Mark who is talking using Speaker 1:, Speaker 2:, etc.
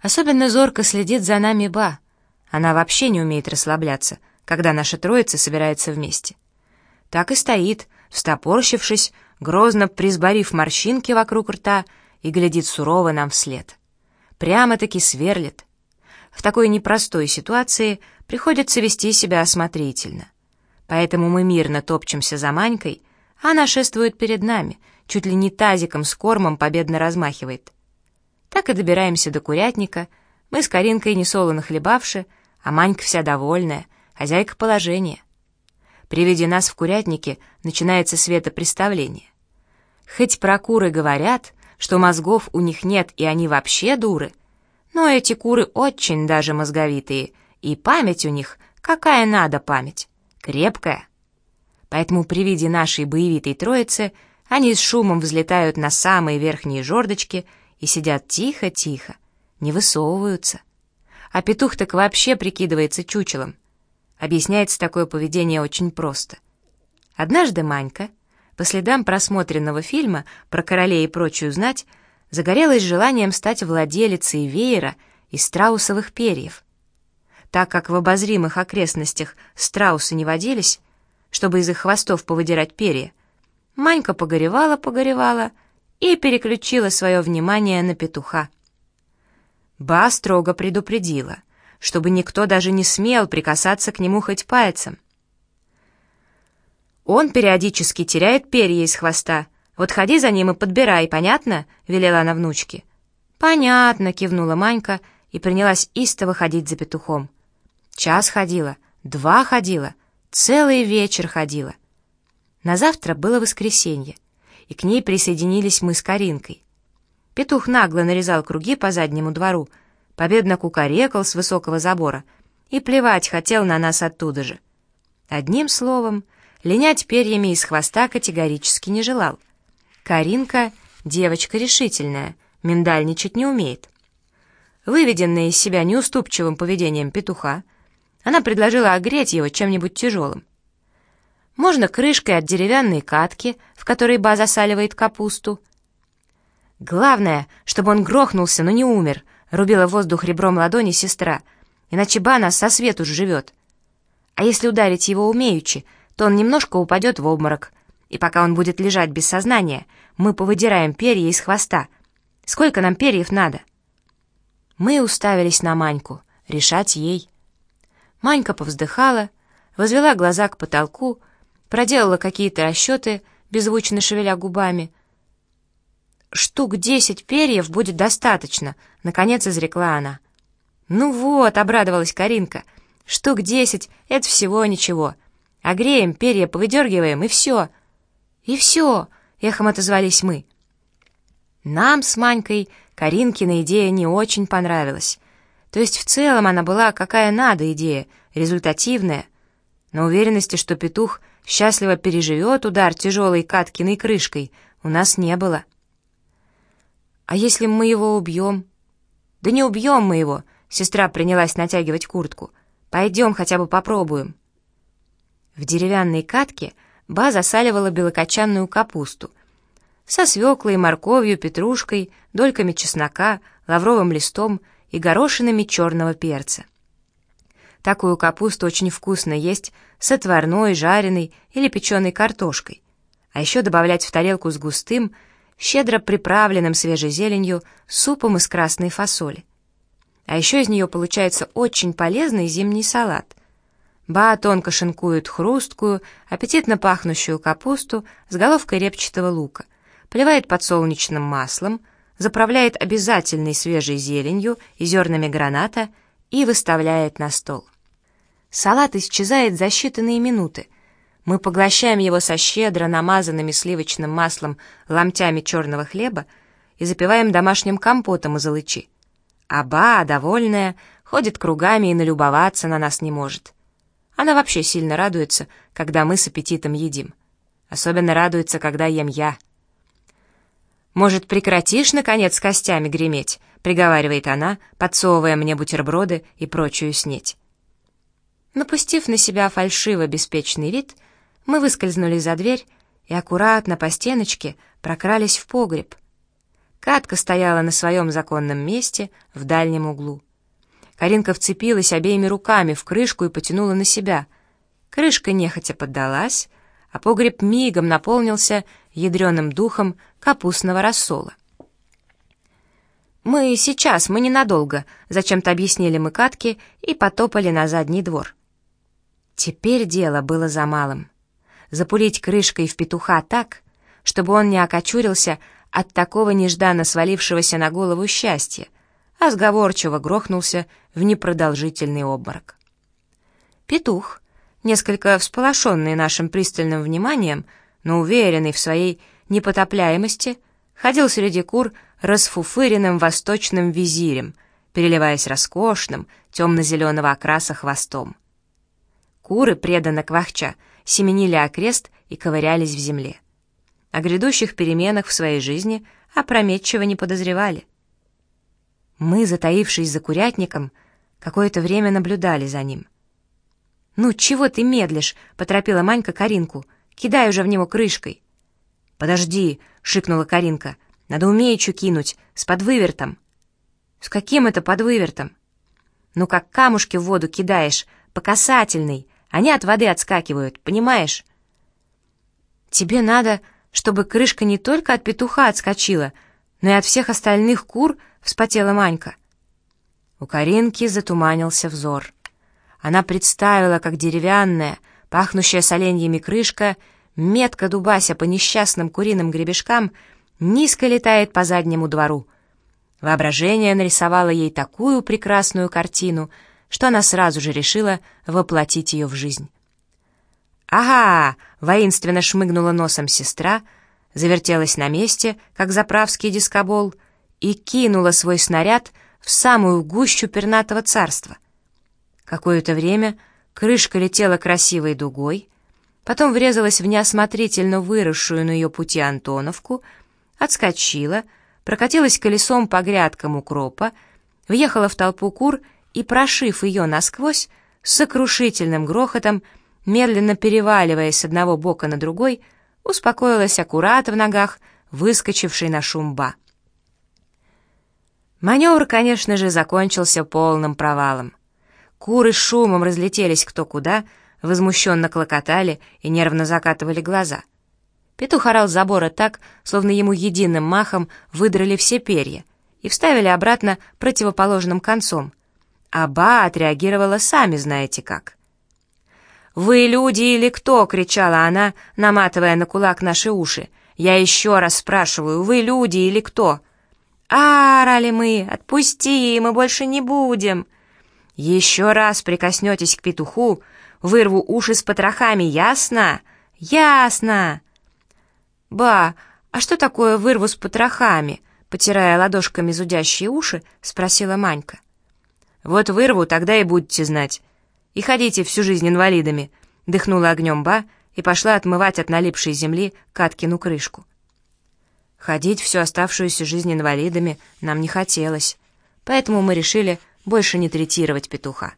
Speaker 1: Особенно зорко следит за нами Ба. Она вообще не умеет расслабляться, когда наша троица собирается вместе. Так и стоит, встопорщившись, грозно присборив морщинки вокруг рта и глядит сурово нам вслед. Прямо-таки сверлит. В такой непростой ситуации приходится вести себя осмотрительно. Поэтому мы мирно топчемся за Манькой, а она шествует перед нами, чуть ли не тазиком с кормом победно размахивает. Так и добираемся до курятника, мы с Каринкой несолоно хлебавши, а Манька вся довольная, хозяйка положения. При виде нас в курятнике начинается светопреставление. Хоть про куры говорят, что мозгов у них нет и они вообще дуры, но эти куры очень даже мозговитые, и память у них, какая надо память, крепкая. Поэтому при виде нашей боевитой троицы они с шумом взлетают на самые верхние жердочки и сидят тихо-тихо, не высовываются. А петух так вообще прикидывается чучелом. Объясняется такое поведение очень просто. Однажды Манька, по следам просмотренного фильма про королей и прочую знать, загорелась желанием стать владелицей веера из страусовых перьев. Так как в обозримых окрестностях страусы не водились, чтобы из их хвостов повыдирать перья, Манька погоревала-погоревала и переключила свое внимание на петуха. Ба строго предупредила, чтобы никто даже не смел прикасаться к нему хоть пальцем. Он периодически теряет перья из хвоста. Вот ходи за ним и подбирай, понятно?» — велела она внучке. «Понятно», — кивнула Манька и принялась истово ходить за петухом. Час ходила, два ходила, целый вечер ходила. На завтра было воскресенье, и к ней присоединились мы с Каринкой. Петух нагло нарезал круги по заднему двору, победно кукарекал с высокого забора и плевать хотел на нас оттуда же. Одним словом, линять перьями из хвоста категорически не желал. Каринка — девочка решительная, миндальничать не умеет. Выведенная из себя неуступчивым поведением петуха, она предложила огреть его чем-нибудь тяжелым. Можно крышкой от деревянной катки, в которой Ба засаливает капусту. Главное, чтобы он грохнулся, но не умер, рубила воздух ребром ладони сестра, иначе Ба нас со свету живет. А если ударить его умеючи, то он немножко упадет в обморок, и пока он будет лежать без сознания, мы повыдираем перья из хвоста. Сколько нам перьев надо? Мы уставились на Маньку, решать ей. Манька повздыхала, возвела глаза к потолку, проделала какие-то расчеты, беззвучно шевеля губами. «Штук десять перьев будет достаточно», — наконец изрекла она. «Ну вот», — обрадовалась Каринка, — «штук десять — это всего ничего. Огреем, перья повыдергиваем, и все». «И все», — эхом отозвались мы. Нам с Манькой Каринкина идея не очень понравилась. То есть в целом она была какая надо идея, результативная, но уверенности, что петух счастливо переживет удар тяжелой Каткиной крышкой, у нас не было. «А если мы его убьем?» «Да не убьем мы его», — сестра принялась натягивать куртку. «Пойдем хотя бы попробуем». В деревянной катке Ба засаливала белокочанную капусту со свеклой, морковью, петрушкой, дольками чеснока, лавровым листом и горошинами черного перца. Такую капусту очень вкусно есть с отварной, жареной или печеной картошкой. А еще добавлять в тарелку с густым, щедро приправленным свежей зеленью, супом из красной фасоли. А еще из нее получается очень полезный зимний салат. Ба тонко шинкует хрусткую, аппетитно пахнущую капусту с головкой репчатого лука, поливает подсолнечным маслом, заправляет обязательной свежей зеленью и зернами граната и выставляет на стол. Салат исчезает за считанные минуты. Мы поглощаем его со щедро намазанными сливочным маслом ломтями черного хлеба и запиваем домашним компотом из алычи. Аба, довольная, ходит кругами и налюбоваться на нас не может. Она вообще сильно радуется, когда мы с аппетитом едим. Особенно радуется, когда ем я — «Может, прекратишь, наконец, костями греметь?» — приговаривает она, подсовывая мне бутерброды и прочую снеть. Напустив на себя фальшиво-беспечный вид, мы выскользнули за дверь и аккуратно по стеночке прокрались в погреб. Катка стояла на своем законном месте в дальнем углу. Каринка вцепилась обеими руками в крышку и потянула на себя. Крышка нехотя поддалась, а погреб мигом наполнился ядреным духом капустного рассола. «Мы сейчас, мы ненадолго», — зачем-то объяснили мы Катке и потопали на задний двор. Теперь дело было за малым. Запулить крышкой в петуха так, чтобы он не окочурился от такого нежданно свалившегося на голову счастья, а сговорчиво грохнулся в непродолжительный обморок. Петух, несколько всполошенный нашим пристальным вниманием, но уверенный в своей непотопляемости, ходил среди кур расфуфыренным восточным визирем, переливаясь роскошным, темно-зеленого окраса хвостом. Куры, преданно квахча, семенили окрест и ковырялись в земле. О грядущих переменах в своей жизни опрометчиво не подозревали. Мы, затаившись за курятником, какое-то время наблюдали за ним. «Ну, чего ты медлишь?» — поторопила Манька Каринку. «Кидай уже в него крышкой». «Подожди!» — шикнула Каринка. «Надо умеючу кинуть, с подвывертом». «С каким это подвывертом?» «Ну, как камушки в воду кидаешь, по касательной. Они от воды отскакивают, понимаешь?» «Тебе надо, чтобы крышка не только от петуха отскочила, но и от всех остальных кур», — вспотела Манька. У Каринки затуманился взор. Она представила, как деревянная, пахнущая соленьями крышка, метко дубася по несчастным куриным гребешкам, низко летает по заднему двору. Воображение нарисовало ей такую прекрасную картину, что она сразу же решила воплотить ее в жизнь. «Ага!» — воинственно шмыгнула носом сестра, завертелась на месте, как заправский дискобол, и кинула свой снаряд в самую гущу пернатого царства. Какое-то время крышка летела красивой дугой, потом врезалась в неосмотрительно выросшую на ее пути Антоновку, отскочила, прокатилась колесом по грядкам укропа, въехала в толпу кур и, прошив ее насквозь, с сокрушительным грохотом, медленно переваливаясь с одного бока на другой, успокоилась аккурат в ногах, выскочившей на шумба. Маневр, конечно же, закончился полным провалом. Куры шумом разлетелись кто куда, возмущенно клокотали и нервно закатывали глаза. Петух орал с забора так, словно ему единым махом выдрали все перья и вставили обратно противоположным концом. А Ба отреагировала сами знаете как. «Вы люди или кто?» — кричала она, наматывая на кулак наши уши. «Я еще раз спрашиваю, вы люди или кто?» «А, орали мы, отпусти, мы больше не будем!» «Еще раз прикоснетесь к петуху, вырву уши с потрохами, ясно?» «Ясно!» «Ба, а что такое вырву с потрохами?» Потирая ладошками зудящие уши, спросила Манька. «Вот вырву, тогда и будете знать. И ходите всю жизнь инвалидами», — дыхнула огнем Ба и пошла отмывать от налипшей земли Каткину крышку. Ходить всю оставшуюся жизнь инвалидами нам не хотелось, поэтому мы решили больше не третировать петуха.